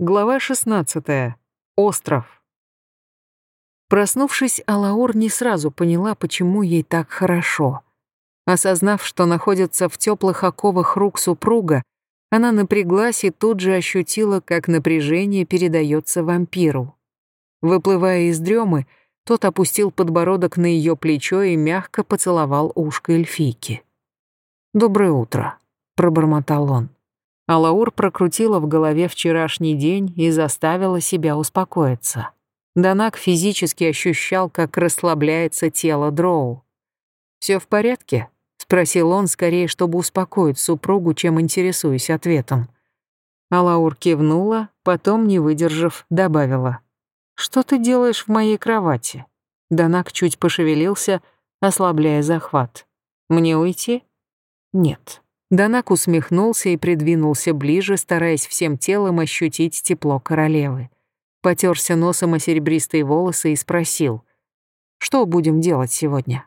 Глава 16. Остров. Проснувшись, Алаур не сразу поняла, почему ей так хорошо. Осознав, что находится в теплых оковах рук супруга, она напряглась и тут же ощутила, как напряжение передается вампиру. Выплывая из дремы, тот опустил подбородок на ее плечо и мягко поцеловал ушко эльфийки. «Доброе утро», — пробормотал он. Алаур прокрутила в голове вчерашний день и заставила себя успокоиться. Данак физически ощущал, как расслабляется тело Дроу. «Всё в порядке?» — спросил он, скорее, чтобы успокоить супругу, чем интересуясь ответом. Алаур кивнула, потом, не выдержав, добавила. «Что ты делаешь в моей кровати?» Данак чуть пошевелился, ослабляя захват. «Мне уйти?» «Нет». Данак усмехнулся и придвинулся ближе, стараясь всем телом ощутить тепло королевы. Потерся носом о серебристые волосы и спросил, «Что будем делать сегодня?»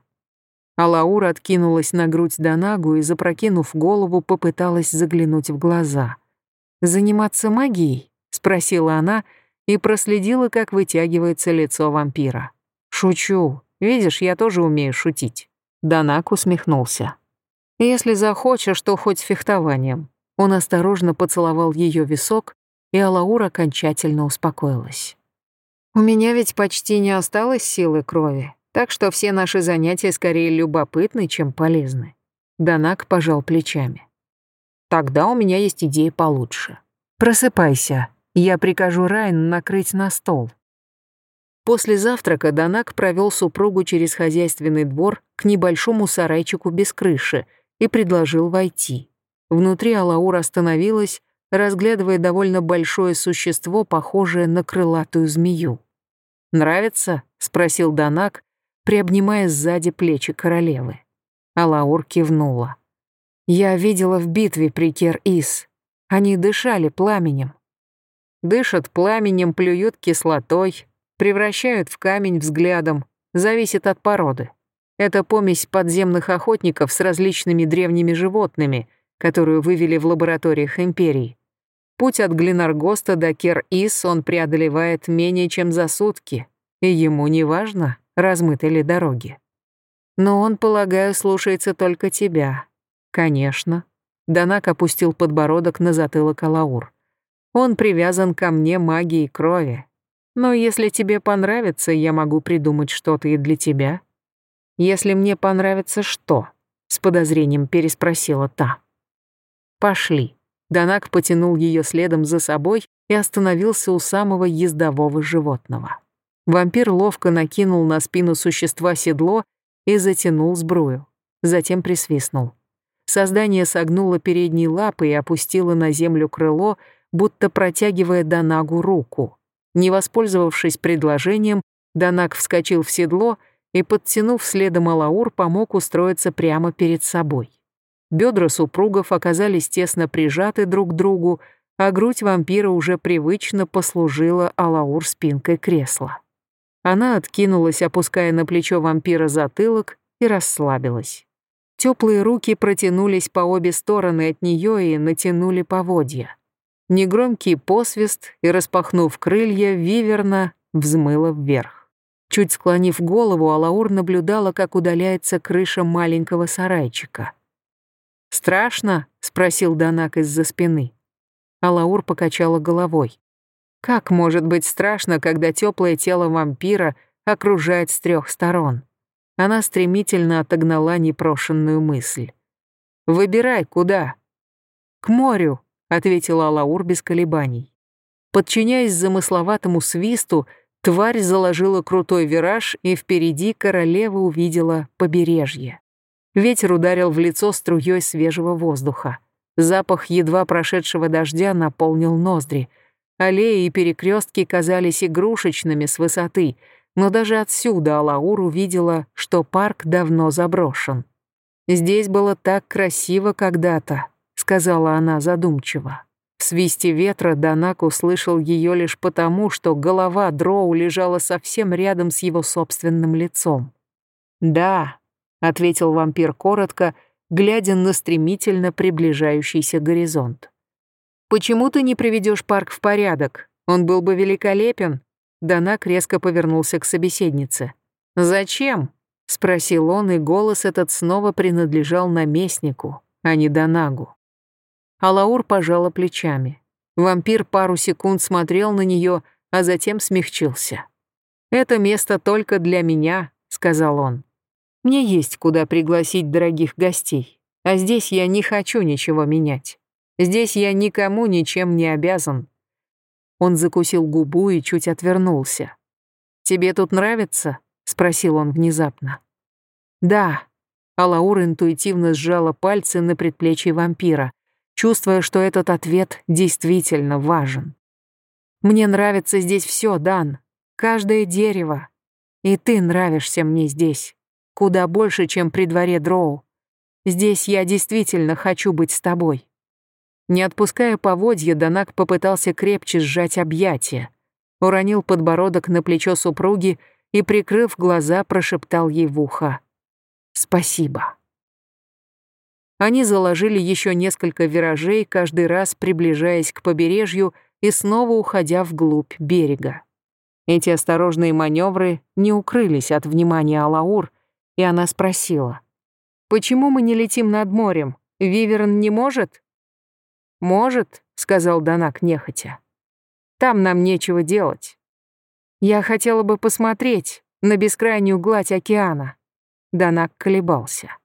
Алаура откинулась на грудь Данагу и, запрокинув голову, попыталась заглянуть в глаза. «Заниматься магией?» — спросила она и проследила, как вытягивается лицо вампира. «Шучу. Видишь, я тоже умею шутить». Данак усмехнулся. Если захочешь, то хоть фехтованием. Он осторожно поцеловал ее висок, и Алаура окончательно успокоилась. У меня ведь почти не осталось силы крови, так что все наши занятия скорее любопытны, чем полезны. Данак пожал плечами. Тогда у меня есть идея получше. Просыпайся, я прикажу Райн накрыть на стол. После завтрака Данак провел супругу через хозяйственный двор к небольшому сарайчику без крыши — и предложил войти. Внутри Алаура остановилась, разглядывая довольно большое существо, похожее на крылатую змею. «Нравится?» — спросил Данак, приобнимая сзади плечи королевы. Алаур кивнула. «Я видела в битве при Кер-Ис. Они дышали пламенем. Дышат пламенем, плюют кислотой, превращают в камень взглядом, зависит от породы. Это помесь подземных охотников с различными древними животными, которую вывели в лабораториях Империи. Путь от Глинаргоста до Кер-Ис он преодолевает менее чем за сутки, и ему не важно, размыты ли дороги. Но он, полагаю, слушается только тебя. Конечно. Данак опустил подбородок на затылок Алаур. Он привязан ко мне магией крови. Но если тебе понравится, я могу придумать что-то и для тебя. «Если мне понравится что?» — с подозрением переспросила та. «Пошли». Данак потянул ее следом за собой и остановился у самого ездового животного. Вампир ловко накинул на спину существа седло и затянул сбрую. Затем присвистнул. Создание согнуло передние лапы и опустило на землю крыло, будто протягивая Данагу руку. Не воспользовавшись предложением, Данак вскочил в седло — и, подтянув следом Алаур, помог устроиться прямо перед собой. Бедра супругов оказались тесно прижаты друг к другу, а грудь вампира уже привычно послужила Алаур спинкой кресла. Она откинулась, опуская на плечо вампира затылок, и расслабилась. Теплые руки протянулись по обе стороны от нее и натянули поводья. Негромкий посвист, и, распахнув крылья, виверна взмыла вверх. Чуть склонив голову, Алаур наблюдала, как удаляется крыша маленького сарайчика. «Страшно?» — спросил Данак из-за спины. Алаур покачала головой. «Как может быть страшно, когда теплое тело вампира окружает с трех сторон?» Она стремительно отогнала непрошенную мысль. «Выбирай, куда?» «К морю», — ответила Алаур без колебаний. Подчиняясь замысловатому свисту, Тварь заложила крутой вираж, и впереди королева увидела побережье. Ветер ударил в лицо струей свежего воздуха. Запах едва прошедшего дождя наполнил ноздри. Аллеи и перекрестки казались игрушечными с высоты, но даже отсюда Алаур увидела, что парк давно заброшен. «Здесь было так красиво когда-то», — сказала она задумчиво. В свисте ветра Данак услышал ее лишь потому, что голова Дроу лежала совсем рядом с его собственным лицом. «Да», — ответил вампир коротко, глядя на стремительно приближающийся горизонт. «Почему ты не приведешь парк в порядок? Он был бы великолепен». Данак резко повернулся к собеседнице. «Зачем?» — спросил он, и голос этот снова принадлежал наместнику, а не Данагу. Алаур пожала плечами. Вампир пару секунд смотрел на нее, а затем смягчился. «Это место только для меня», — сказал он. «Мне есть куда пригласить дорогих гостей, а здесь я не хочу ничего менять. Здесь я никому ничем не обязан». Он закусил губу и чуть отвернулся. «Тебе тут нравится?» — спросил он внезапно. «Да». Алаур интуитивно сжала пальцы на предплечье вампира, чувствуя, что этот ответ действительно важен. «Мне нравится здесь все, Дан. Каждое дерево. И ты нравишься мне здесь. Куда больше, чем при дворе Дроу. Здесь я действительно хочу быть с тобой». Не отпуская поводья, Данак попытался крепче сжать объятия, уронил подбородок на плечо супруги и, прикрыв глаза, прошептал ей в ухо «Спасибо». Они заложили еще несколько виражей, каждый раз приближаясь к побережью и снова уходя вглубь берега. Эти осторожные маневры не укрылись от внимания Алаур, и она спросила, «Почему мы не летим над морем? Виверн не может?» «Может», — сказал Данак нехотя. «Там нам нечего делать. Я хотела бы посмотреть на бескрайнюю гладь океана». Данак колебался.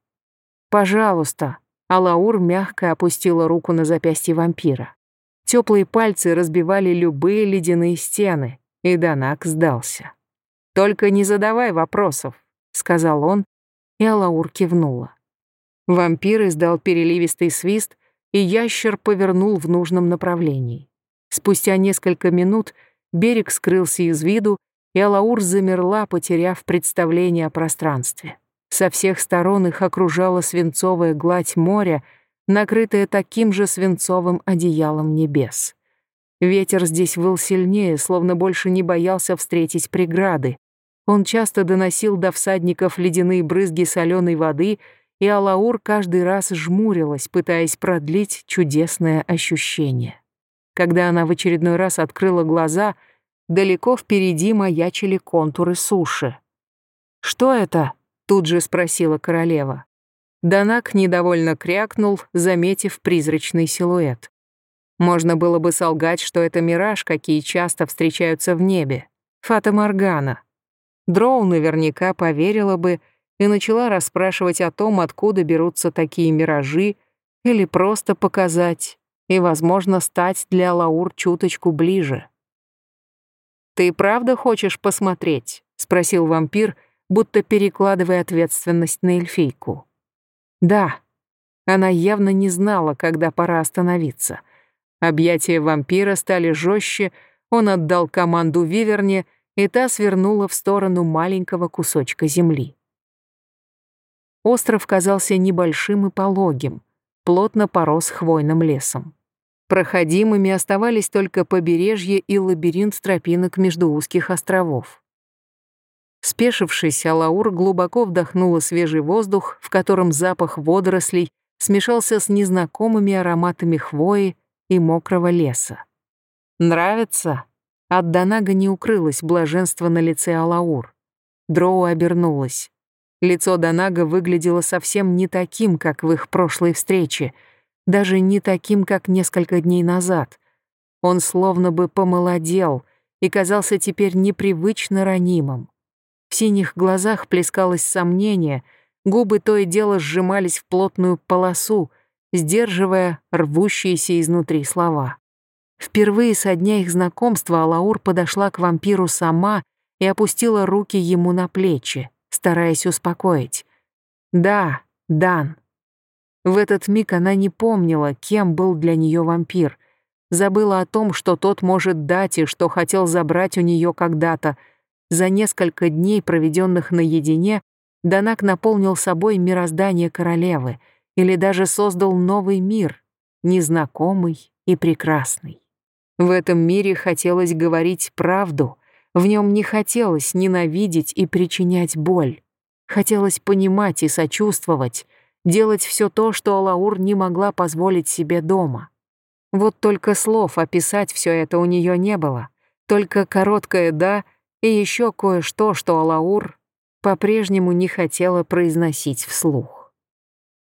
«Пожалуйста», — Алаур мягко опустила руку на запястье вампира. Теплые пальцы разбивали любые ледяные стены, и Данак сдался. «Только не задавай вопросов», — сказал он, и Алаур кивнула. Вампир издал переливистый свист, и ящер повернул в нужном направлении. Спустя несколько минут берег скрылся из виду, и Алаур замерла, потеряв представление о пространстве. Со всех сторон их окружала свинцовая гладь моря, накрытая таким же свинцовым одеялом небес. Ветер здесь выл сильнее, словно больше не боялся встретить преграды. Он часто доносил до всадников ледяные брызги соленой воды и Алаур каждый раз жмурилась, пытаясь продлить чудесное ощущение. Когда она в очередной раз открыла глаза, далеко впереди маячили контуры суши. «Что это?» — тут же спросила королева. Данак недовольно крякнул, заметив призрачный силуэт. Можно было бы солгать, что это мираж, какие часто встречаются в небе. Фата Моргана. Дроу наверняка поверила бы, и начала расспрашивать о том, откуда берутся такие миражи, или просто показать, и, возможно, стать для Лаур чуточку ближе. «Ты правда хочешь посмотреть?» — спросил вампир, будто перекладывая ответственность на эльфийку. «Да». Она явно не знала, когда пора остановиться. Объятия вампира стали жестче, он отдал команду Виверне, и та свернула в сторону маленького кусочка земли. Остров казался небольшим и пологим, плотно порос хвойным лесом. Проходимыми оставались только побережье и лабиринт тропинок между узких островов. Спешившись, Алаур глубоко вдохнула свежий воздух, в котором запах водорослей смешался с незнакомыми ароматами хвои и мокрого леса. «Нравится?» От Донага не укрылось блаженство на лице Алаур. Дроу обернулась. Лицо Донага выглядело совсем не таким, как в их прошлой встрече, даже не таким, как несколько дней назад. Он словно бы помолодел и казался теперь непривычно ранимым. В синих глазах плескалось сомнение, губы то и дело сжимались в плотную полосу, сдерживая рвущиеся изнутри слова. Впервые со дня их знакомства Алаур подошла к вампиру сама и опустила руки ему на плечи стараясь успокоить. «Да, Дан». В этот миг она не помнила, кем был для нее вампир. Забыла о том, что тот может дать и что хотел забрать у нее когда-то. За несколько дней, проведенных наедине, Данак наполнил собой мироздание королевы или даже создал новый мир, незнакомый и прекрасный. В этом мире хотелось говорить правду — в нем не хотелось ненавидеть и причинять боль. Хотелось понимать и сочувствовать, делать все то, что Алаур не могла позволить себе дома. Вот только слов описать все это у нее не было. Только короткое «да» и еще кое-что, что Алаур по-прежнему не хотела произносить вслух.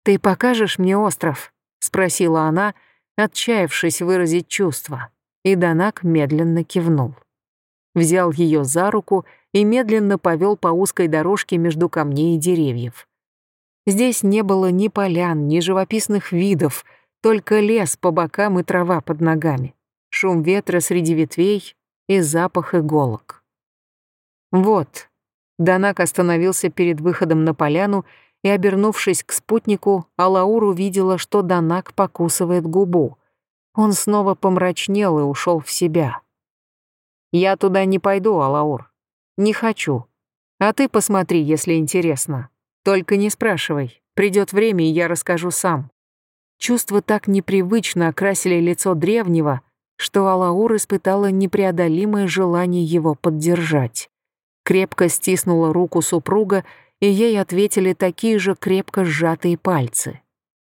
«Ты покажешь мне остров?» — спросила она, отчаявшись выразить чувства, и Данак медленно кивнул. Взял ее за руку и медленно повел по узкой дорожке между камней и деревьев. Здесь не было ни полян, ни живописных видов, только лес по бокам и трава под ногами, шум ветра среди ветвей и запах иголок. Вот. Данак остановился перед выходом на поляну и, обернувшись к спутнику, Алаур увидела, что Данак покусывает губу. Он снова помрачнел и ушел в себя. «Я туда не пойду, Алаур. Не хочу. А ты посмотри, если интересно. Только не спрашивай. Придет время, и я расскажу сам». Чувства так непривычно окрасили лицо древнего, что Алаур испытала непреодолимое желание его поддержать. Крепко стиснула руку супруга, и ей ответили такие же крепко сжатые пальцы.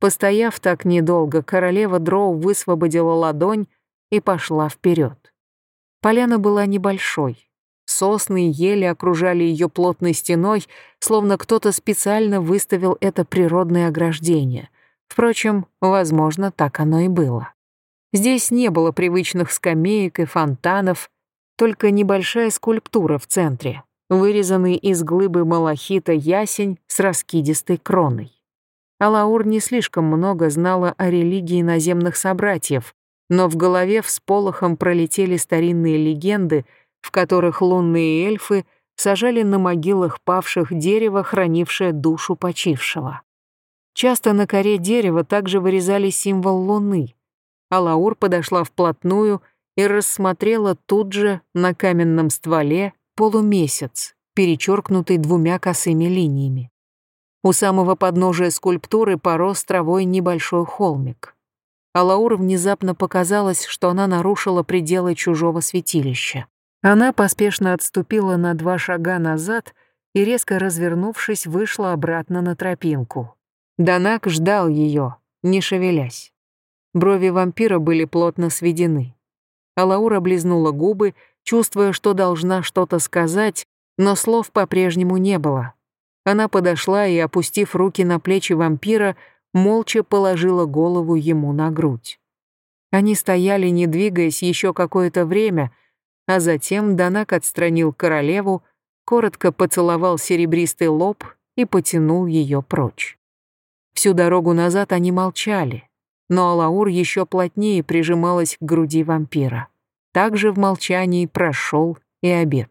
Постояв так недолго, королева Дроу высвободила ладонь и пошла вперед. Поляна была небольшой. Сосны и ели окружали ее плотной стеной, словно кто-то специально выставил это природное ограждение. Впрочем, возможно, так оно и было. Здесь не было привычных скамеек и фонтанов, только небольшая скульптура в центре, вырезанный из глыбы малахита ясень с раскидистой кроной. Алаур не слишком много знала о религии наземных собратьев, но в голове всполохом пролетели старинные легенды, в которых лунные эльфы сажали на могилах павших дерево, хранившее душу почившего. Часто на коре дерева также вырезали символ луны, а Лаур подошла вплотную и рассмотрела тут же на каменном стволе полумесяц, перечеркнутый двумя косыми линиями. У самого подножия скульптуры порос травой небольшой холмик. А Лаур внезапно показалось, что она нарушила пределы чужого святилища. Она поспешно отступила на два шага назад и, резко развернувшись, вышла обратно на тропинку. Данак ждал ее, не шевелясь. Брови вампира были плотно сведены. Алаура облизнула губы, чувствуя, что должна что-то сказать, но слов по-прежнему не было. Она подошла и, опустив руки на плечи вампира, молча положила голову ему на грудь. Они стояли, не двигаясь, еще какое-то время, а затем Данак отстранил королеву, коротко поцеловал серебристый лоб и потянул ее прочь. Всю дорогу назад они молчали, но Алаур еще плотнее прижималась к груди вампира. Также в молчании прошел и обед.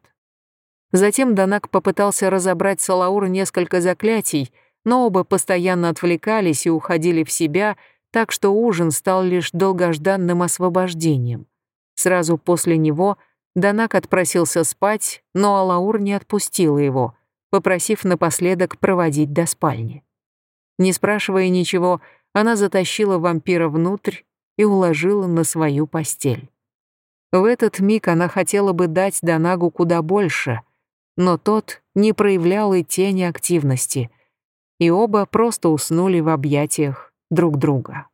Затем Данак попытался разобрать с Алаур несколько заклятий, но оба постоянно отвлекались и уходили в себя, так что ужин стал лишь долгожданным освобождением. Сразу после него Данак отпросился спать, но Алаур не отпустила его, попросив напоследок проводить до спальни. Не спрашивая ничего, она затащила вампира внутрь и уложила на свою постель. В этот миг она хотела бы дать Донагу куда больше, но тот не проявлял и тени активности, и оба просто уснули в объятиях друг друга.